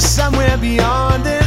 somewhere beyond it.